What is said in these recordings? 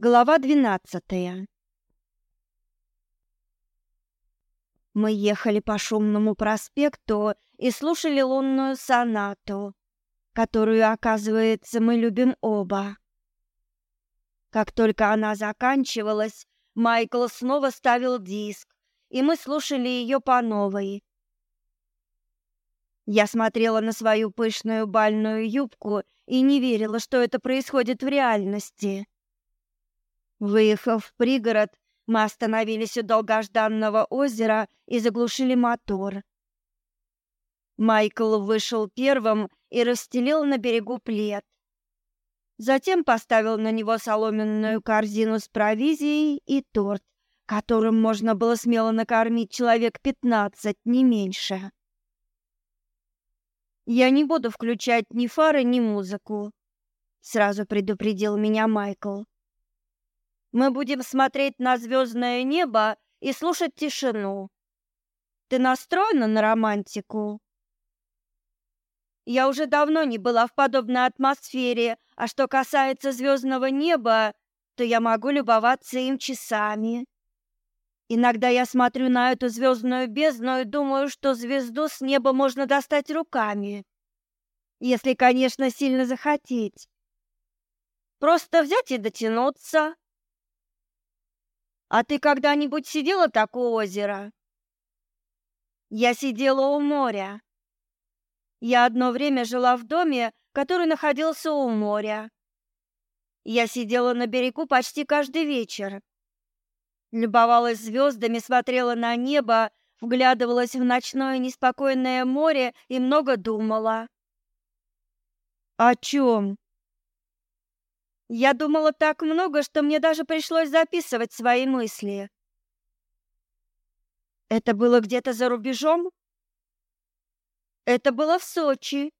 Глава 12. Мы ехали по шумному проспекту и слушали лунную сонату, которую, оказывается, мы любим оба. Как только она заканчивалась, Майкл снова ставил диск, и мы слушали ее по новой. Я смотрела на свою пышную бальную юбку и не верила, что это происходит в реальности. Выехав в пригород, мы остановились у долгожданного озера и заглушили мотор. Майкл вышел первым и расстелил на берегу плед. Затем поставил на него соломенную корзину с провизией и торт, которым можно было смело накормить человек пятнадцать, не меньше. «Я не буду включать ни фары, ни музыку», — сразу предупредил меня Майкл. Мы будем смотреть на звездное небо и слушать тишину. Ты настроена на романтику? Я уже давно не была в подобной атмосфере, а что касается звездного неба, то я могу любоваться им часами. Иногда я смотрю на эту звездную бездну и думаю, что звезду с неба можно достать руками. Если, конечно, сильно захотеть. Просто взять и дотянуться. А ты когда-нибудь сидела так у озера? Я сидела у моря. Я одно время жила в доме, который находился у моря. Я сидела на берегу почти каждый вечер. Любовалась звездами, смотрела на небо, вглядывалась в ночное неспокойное море и много думала. О чем? Я думала так много, что мне даже пришлось записывать свои мысли. Это было где-то за рубежом? Это было в Сочи.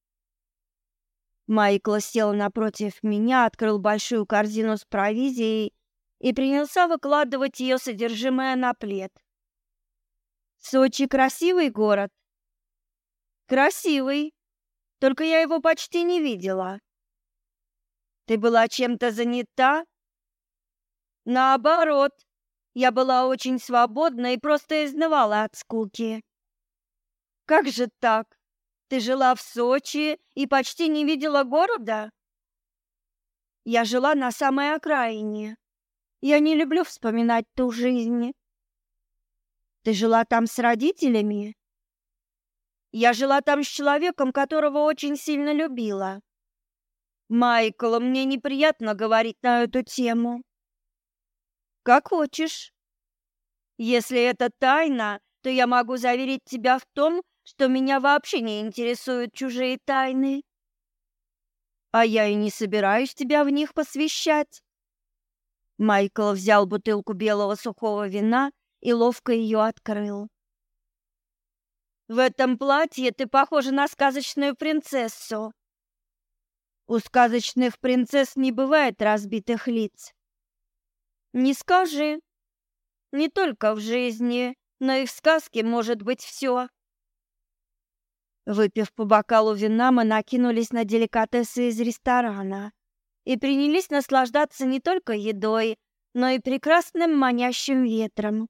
Майкл сел напротив меня, открыл большую корзину с провизией и принялся выкладывать ее содержимое на плед. Сочи красивый город. Красивый. Только я его почти не видела. Ты была чем-то занята? Наоборот, я была очень свободна и просто изнывала от скуки. Как же так? Ты жила в Сочи и почти не видела города? Я жила на самой окраине. Я не люблю вспоминать ту жизнь. Ты жила там с родителями? Я жила там с человеком, которого очень сильно любила. Майкла, мне неприятно говорить на эту тему. Как хочешь. Если это тайна, то я могу заверить тебя в том, что меня вообще не интересуют чужие тайны. А я и не собираюсь тебя в них посвящать. Майкл взял бутылку белого сухого вина и ловко ее открыл. В этом платье ты похожа на сказочную принцессу, у сказочных принцесс не бывает разбитых лиц. Не скажи. Не только в жизни, но и в сказке может быть все. Выпив по бокалу вина, мы накинулись на деликатесы из ресторана и принялись наслаждаться не только едой, но и прекрасным манящим ветром.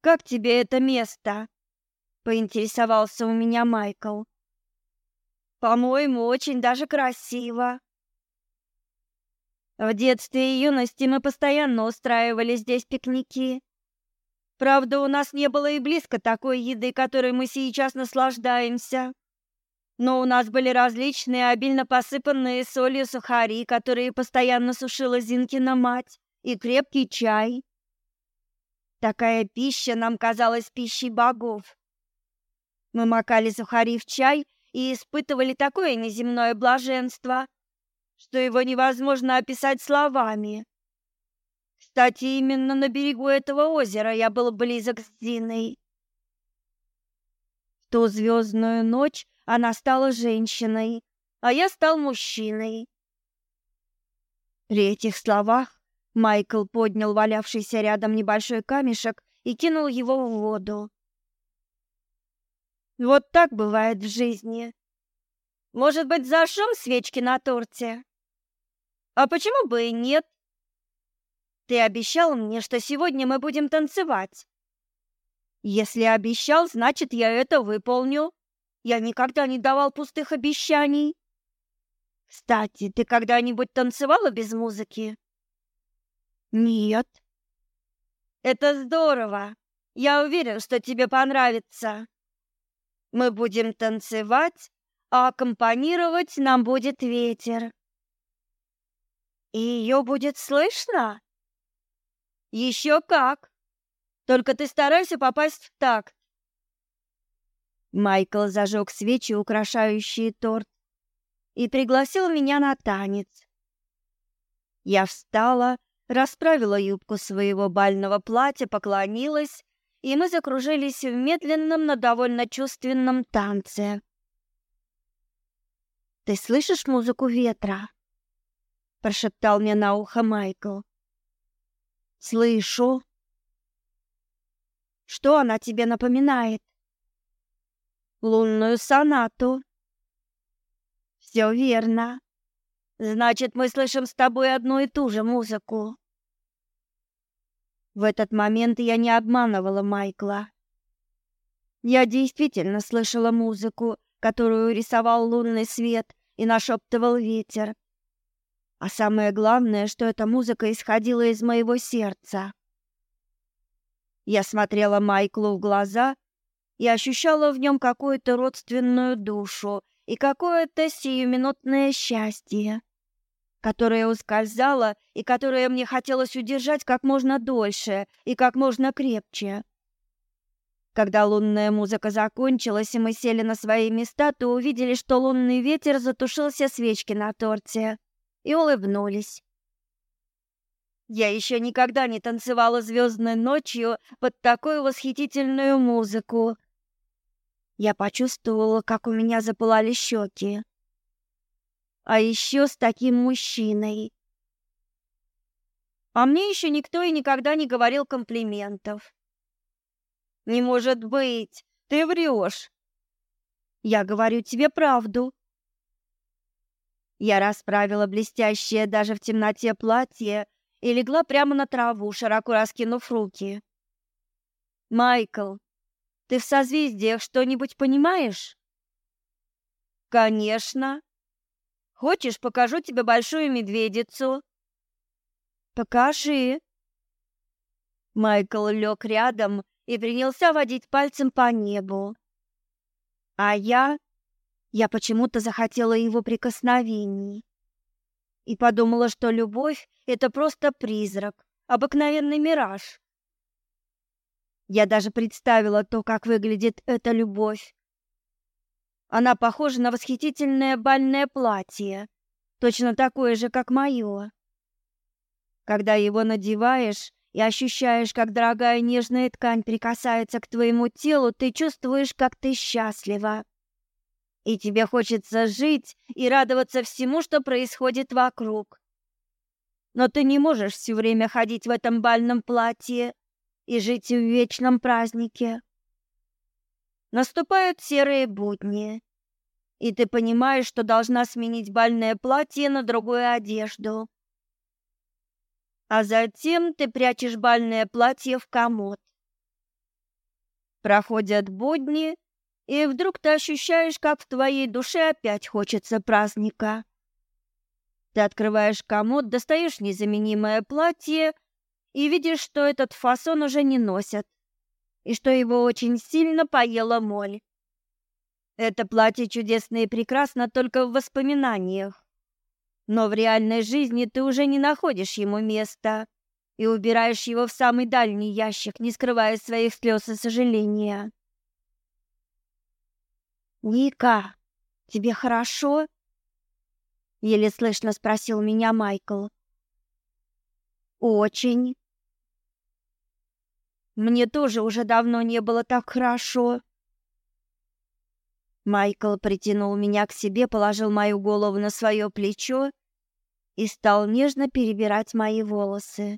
«Как тебе это место?» — поинтересовался у меня Майкл. По-моему, очень даже красиво. В детстве и юности мы постоянно устраивали здесь пикники. Правда, у нас не было и близко такой еды, которой мы сейчас наслаждаемся. Но у нас были различные, обильно посыпанные солью сухари, которые постоянно сушила Зинкина мать, и крепкий чай. Такая пища нам казалась пищей богов. Мы макали сухари в чай и испытывали такое неземное блаженство, что его невозможно описать словами. Кстати, именно на берегу этого озера я был близок с Диной. В ту звездную ночь она стала женщиной, а я стал мужчиной. При этих словах Майкл поднял валявшийся рядом небольшой камешек и кинул его в воду. Вот так бывает в жизни. Может быть, зажжем свечки на торте? А почему бы и нет? Ты обещал мне, что сегодня мы будем танцевать. Если обещал, значит, я это выполню. Я никогда не давал пустых обещаний. Кстати, ты когда-нибудь танцевала без музыки? Нет. Это здорово. Я уверен, что тебе понравится. Мы будем танцевать, а аккомпанировать нам будет ветер. И ее будет слышно? Еще как! Только ты старайся попасть в такт. Майкл зажег свечи, украшающие торт, и пригласил меня на танец. Я встала, расправила юбку своего бального платья, поклонилась и мы закружились в медленном, но довольно чувственном танце. «Ты слышишь музыку ветра?» — прошептал мне на ухо Майкл. «Слышу». «Что она тебе напоминает?» «Лунную сонату». «Все верно. Значит, мы слышим с тобой одну и ту же музыку». В этот момент я не обманывала Майкла. Я действительно слышала музыку, которую рисовал лунный свет и нашептывал ветер. А самое главное, что эта музыка исходила из моего сердца. Я смотрела Майклу в глаза и ощущала в нем какую-то родственную душу и какое-то сиюминутное счастье которая ускользала и которая мне хотелось удержать как можно дольше и как можно крепче. Когда лунная музыка закончилась, и мы сели на свои места, то увидели, что лунный ветер затушил все свечки на торте, и улыбнулись. Я еще никогда не танцевала звездной ночью под такую восхитительную музыку. Я почувствовала, как у меня запылали щеки а еще с таким мужчиной. А мне еще никто и никогда не говорил комплиментов. Не может быть, ты врешь. Я говорю тебе правду. Я расправила блестящее даже в темноте платье и легла прямо на траву, широко раскинув руки. Майкл, ты в созвездиях что-нибудь понимаешь? Конечно. Хочешь, покажу тебе большую медведицу? Покажи. Майкл лег рядом и принялся водить пальцем по небу. А я... Я почему-то захотела его прикосновений. И подумала, что любовь — это просто призрак, обыкновенный мираж. Я даже представила то, как выглядит эта любовь, она похожа на восхитительное бальное платье, точно такое же, как мое. Когда его надеваешь и ощущаешь, как дорогая нежная ткань прикасается к твоему телу, ты чувствуешь, как ты счастлива. И тебе хочется жить и радоваться всему, что происходит вокруг. Но ты не можешь все время ходить в этом бальном платье и жить в вечном празднике. Наступают серые будни, и ты понимаешь, что должна сменить бальное платье на другую одежду. А затем ты прячешь бальное платье в комод. Проходят будни, и вдруг ты ощущаешь, как в твоей душе опять хочется праздника. Ты открываешь комод, достаешь незаменимое платье и видишь, что этот фасон уже не носят и что его очень сильно поела моль. Это платье чудесно и прекрасно только в воспоминаниях. Но в реальной жизни ты уже не находишь ему места и убираешь его в самый дальний ящик, не скрывая своих слез и сожаления. «Ника, тебе хорошо?» — еле слышно спросил меня Майкл. «Очень», мне тоже уже давно не было так хорошо. Майкл притянул меня к себе, положил мою голову на свое плечо и стал нежно перебирать мои волосы.